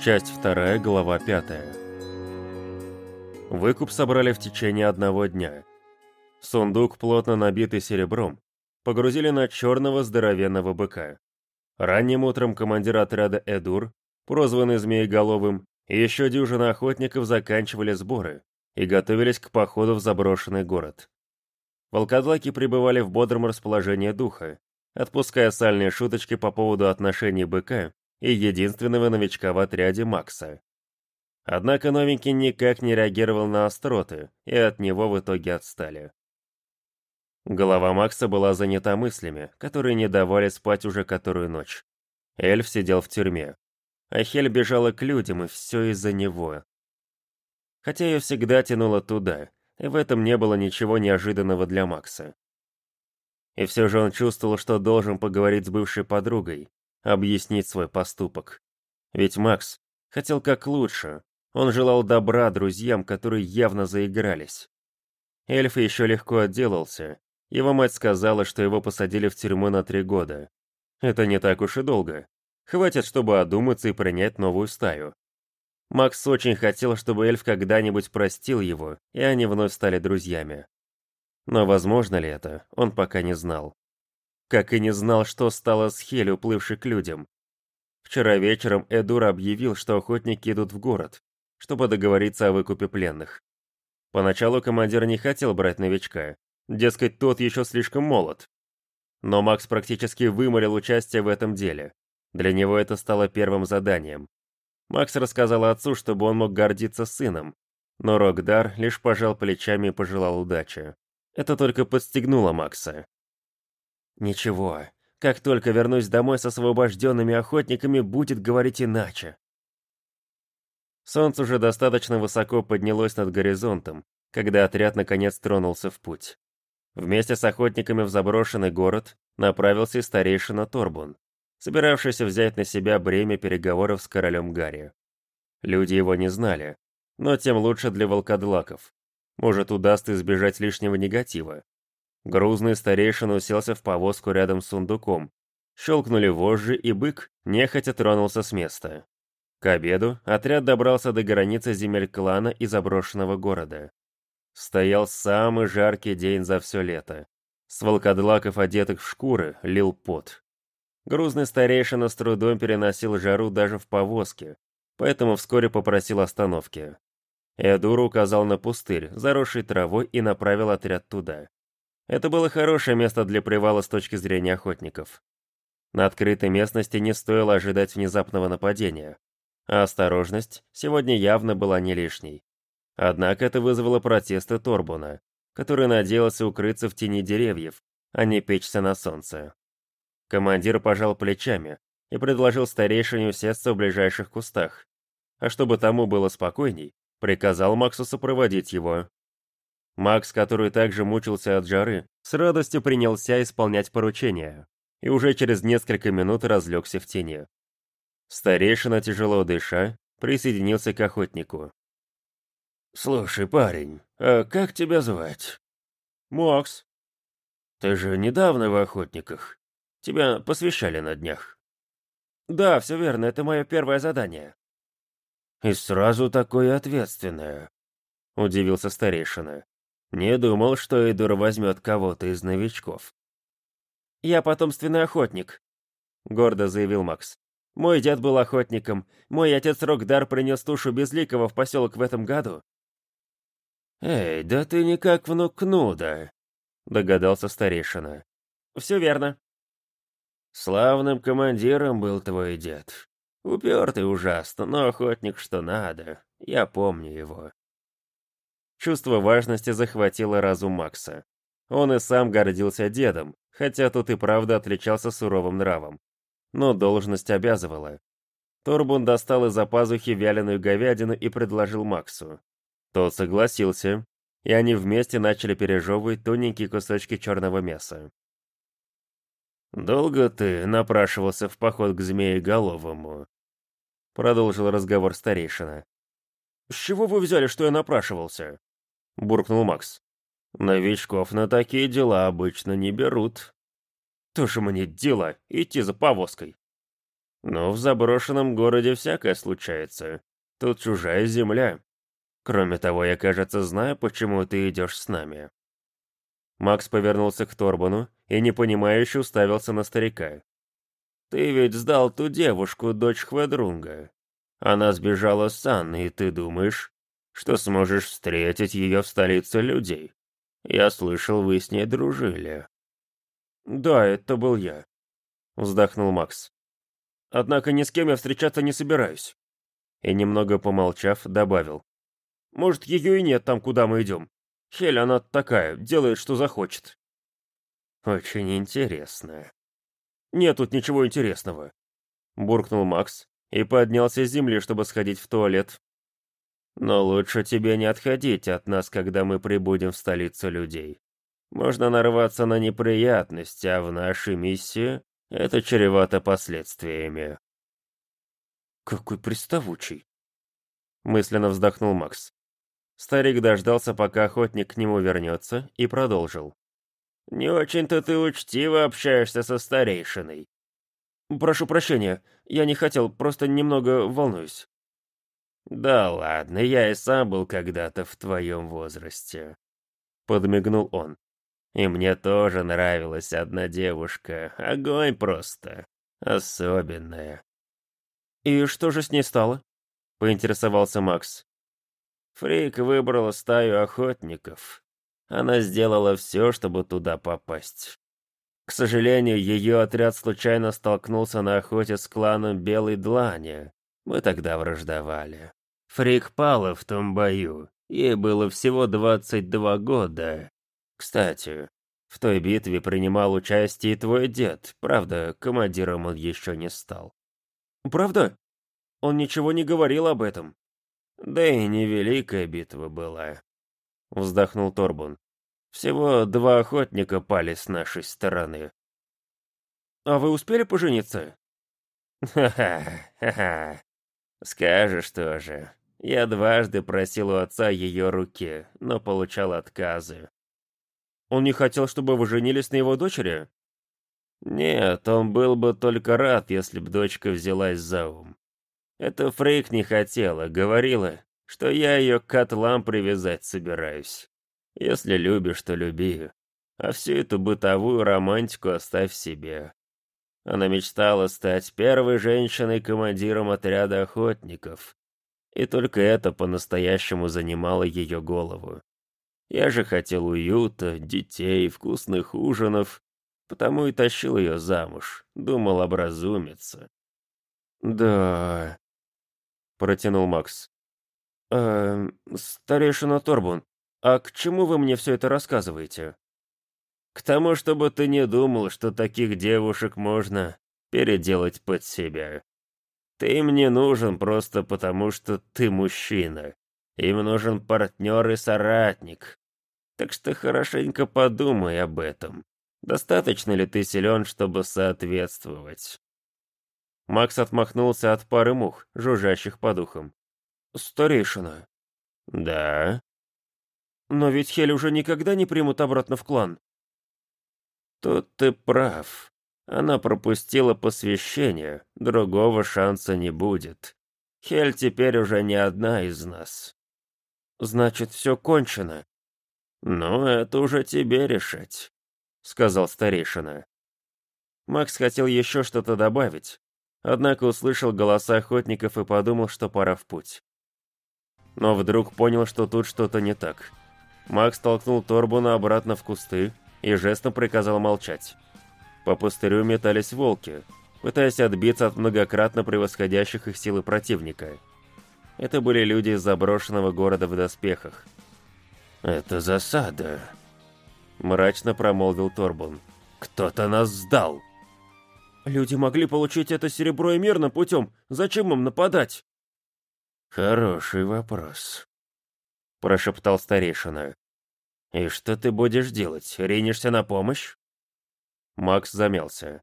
Часть 2, глава 5. Выкуп собрали в течение одного дня. Сундук, плотно набитый серебром, погрузили на черного здоровенного быка. Ранним утром командир отряда Эдур, прозванный Змееголовым, и еще дюжина охотников заканчивали сборы и готовились к походу в заброшенный город. Волкодлаки пребывали в бодром расположении духа, отпуская сальные шуточки по поводу отношений быка и единственного новичка в отряде Макса. Однако новенький никак не реагировал на остроты, и от него в итоге отстали. Голова Макса была занята мыслями, которые не давали спать уже которую ночь. Эльф сидел в тюрьме. А Хель бежала к людям, и все из-за него. Хотя ее всегда тянуло туда, и в этом не было ничего неожиданного для Макса. И все же он чувствовал, что должен поговорить с бывшей подругой, объяснить свой поступок. Ведь Макс хотел как лучше, он желал добра друзьям, которые явно заигрались. Эльф еще легко отделался. Его мать сказала, что его посадили в тюрьму на три года. Это не так уж и долго. Хватит, чтобы одуматься и принять новую стаю. Макс очень хотел, чтобы эльф когда-нибудь простил его, и они вновь стали друзьями. Но возможно ли это, он пока не знал. Как и не знал, что стало с Хель, уплывшей к людям. Вчера вечером Эдур объявил, что охотники идут в город, чтобы договориться о выкупе пленных. Поначалу командир не хотел брать новичка, дескать, тот еще слишком молод. Но Макс практически выморил участие в этом деле. Для него это стало первым заданием. Макс рассказал отцу, чтобы он мог гордиться сыном, но Рокдар лишь пожал плечами и пожелал удачи. Это только подстегнуло Макса. «Ничего, как только вернусь домой с освобожденными охотниками, будет говорить иначе». Солнце уже достаточно высоко поднялось над горизонтом, когда отряд наконец тронулся в путь. Вместе с охотниками в заброшенный город направился и старейшина Торбун, собиравшийся взять на себя бремя переговоров с королем Гарри. Люди его не знали, но тем лучше для волкодлаков. Может, удастся избежать лишнего негатива. Грузный старейшин уселся в повозку рядом с сундуком. Щелкнули вожжи, и бык нехотя тронулся с места. К обеду отряд добрался до границы земель клана и заброшенного города. Стоял самый жаркий день за все лето. С волкодлаков, одетых в шкуры, лил пот. Грузный старейшина с трудом переносил жару даже в повозке, поэтому вскоре попросил остановки. Эдур указал на пустырь, заросший травой, и направил отряд туда. Это было хорошее место для привала с точки зрения охотников. На открытой местности не стоило ожидать внезапного нападения, а осторожность сегодня явно была не лишней. Однако это вызвало протесты Торбуна, который надеялся укрыться в тени деревьев, а не печься на солнце. Командир пожал плечами и предложил старейшине усесться в ближайших кустах, а чтобы тому было спокойней, Приказал Максу сопроводить его. Макс, который также мучился от жары, с радостью принялся исполнять поручения, и уже через несколько минут разлегся в тени. Старейшина, тяжело дыша, присоединился к охотнику. «Слушай, парень, а как тебя звать?» «Макс». «Ты же недавно в охотниках. Тебя посвящали на днях». «Да, все верно, это мое первое задание». «И сразу такое ответственное», — удивился старейшина. «Не думал, что Эдур возьмет кого-то из новичков». «Я потомственный охотник», — гордо заявил Макс. «Мой дед был охотником. Мой отец Рокдар принес тушу Безликого в поселок в этом году». «Эй, да ты не как внук Кнуда», — догадался старейшина. «Все верно». «Славным командиром был твой дед. Упертый ужасно, но охотник что надо. Я помню его. Чувство важности захватило разум Макса. Он и сам гордился дедом, хотя тот и правда отличался суровым нравом. Но должность обязывала. Торбун достал из-за пазухи вяленую говядину и предложил Максу. Тот согласился, и они вместе начали пережевывать тоненькие кусочки черного мяса. «Долго ты напрашивался в поход к Змееголовому?» продолжил разговор старейшина. «С чего вы взяли, что я напрашивался?» — буркнул Макс. «Новичков на такие дела обычно не берут». «Тоже мне дело идти за повозкой». Но в заброшенном городе всякое случается. Тут чужая земля. Кроме того, я, кажется, знаю, почему ты идешь с нами». Макс повернулся к Торбану и непонимающе уставился на старика. «Ты ведь сдал ту девушку, дочь Хведрунга. Она сбежала с Анной, и ты думаешь, что сможешь встретить ее в столице людей? Я слышал, вы с ней дружили». «Да, это был я», — вздохнул Макс. «Однако ни с кем я встречаться не собираюсь». И немного помолчав, добавил. «Может, ее и нет там, куда мы идем. Хель, она такая, делает, что захочет». «Очень интересно». «Нет тут ничего интересного», — буркнул Макс и поднялся с земли, чтобы сходить в туалет. «Но лучше тебе не отходить от нас, когда мы прибудем в столицу людей. Можно нарваться на неприятности, а в нашей миссии это чревато последствиями». «Какой приставучий!» Мысленно вздохнул Макс. Старик дождался, пока охотник к нему вернется, и продолжил. «Не очень-то ты учтиво общаешься со старейшиной». «Прошу прощения, я не хотел, просто немного волнуюсь». «Да ладно, я и сам был когда-то в твоем возрасте», — подмигнул он. «И мне тоже нравилась одна девушка, огонь просто, особенная». «И что же с ней стало?» — поинтересовался Макс. Фрик выбрала стаю охотников. Она сделала все, чтобы туда попасть. К сожалению, ее отряд случайно столкнулся на охоте с кланом Белой Длани. Мы тогда враждовали. Фрик пала в том бою. Ей было всего 22 года. Кстати, в той битве принимал участие твой дед. Правда, командиром он еще не стал. Правда? Он ничего не говорил об этом. Да и невеликая битва была. Вздохнул Торбун. Всего два охотника пали с нашей стороны. А вы успели пожениться? Ха-ха, ха-ха. Скажешь тоже. Я дважды просил у отца ее руки, но получал отказы. Он не хотел, чтобы вы женились на его дочери? Нет, он был бы только рад, если б дочка взялась за ум. Это Фрейк не хотела, говорила, что я ее к котлам привязать собираюсь. Если любишь, то люби. А всю эту бытовую романтику оставь себе. Она мечтала стать первой женщиной-командиром отряда охотников. И только это по-настоящему занимало ее голову. Я же хотел уюта, детей, вкусных ужинов, потому и тащил ее замуж, думал образумиться. «Да, протянул Макс. «Э, старейшина Торбун, а к чему вы мне все это рассказываете?» «К тому, чтобы ты не думал, что таких девушек можно переделать под себя. Ты им не нужен просто потому, что ты мужчина. Им нужен партнер и соратник. Так что хорошенько подумай об этом. Достаточно ли ты силен, чтобы соответствовать?» Макс отмахнулся от пары мух, жужжащих по духам. «Старейшина». «Да?» «Но ведь Хель уже никогда не примут обратно в клан». «Тут ты прав. Она пропустила посвящение, другого шанса не будет. Хель теперь уже не одна из нас». «Значит, все кончено». «Ну, это уже тебе решать», — сказал старейшина. Макс хотел еще что-то добавить, Однако услышал голоса охотников и подумал, что пора в путь. Но вдруг понял, что тут что-то не так. Макс толкнул Торбуна обратно в кусты и жестом приказал молчать. По пустырю метались волки, пытаясь отбиться от многократно превосходящих их силы противника. Это были люди из заброшенного города в доспехах. «Это засада», — мрачно промолвил Торбун. «Кто-то нас сдал!» Люди могли получить это серебро и мирным путем. Зачем им нападать? Хороший вопрос, прошептал старейшина. И что ты будешь делать? Ринешься на помощь? Макс замялся.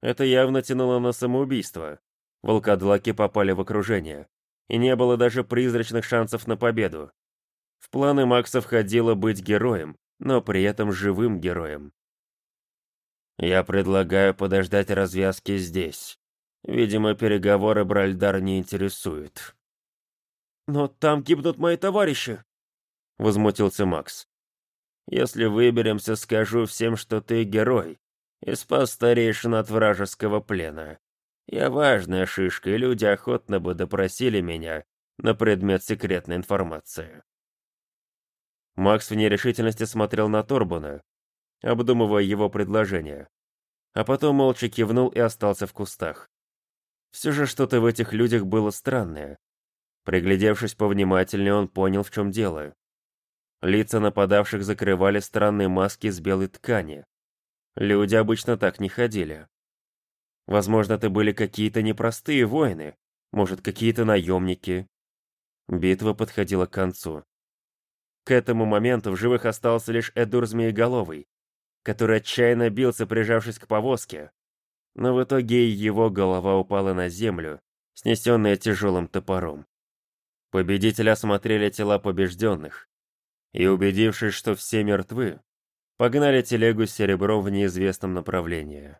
Это явно тянуло на самоубийство. Волкодлаки попали в окружение, и не было даже призрачных шансов на победу. В планы Макса входило быть героем, но при этом живым героем. Я предлагаю подождать развязки здесь. Видимо, переговоры Бральдар не интересуют. «Но там гибнут мои товарищи!» — возмутился Макс. «Если выберемся, скажу всем, что ты герой и спас старейшин от вражеского плена. Я важная шишка, и люди охотно бы допросили меня на предмет секретной информации». Макс в нерешительности смотрел на Торбуна, обдумывая его предложение, а потом молча кивнул и остался в кустах. Все же что-то в этих людях было странное. Приглядевшись повнимательнее, он понял, в чем дело. Лица нападавших закрывали странные маски из белой ткани. Люди обычно так не ходили. Возможно, это были какие-то непростые воины, может, какие-то наемники. Битва подходила к концу. К этому моменту в живых остался лишь Эдур Змееголовый, который отчаянно бился, прижавшись к повозке. Но в итоге его голова упала на землю, снесенная тяжелым топором. Победители осмотрели тела побежденных и, убедившись, что все мертвы, погнали телегу с серебром в неизвестном направлении.